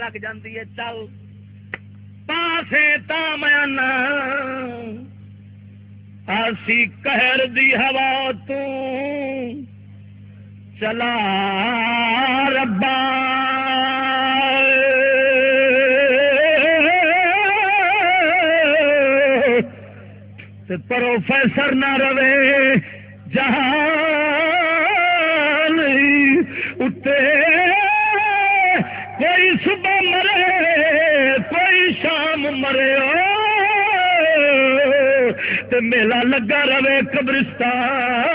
لگ جاندی ہے، چل۔ پاسے تا میں آسی قہر دی ہوا تو۔ چلا ربا۔ پروفیسر نہ رہے جہان اتے کوئی صبح مرے کوئی شام مرے تے میلہ لگا رہے قبرستان۔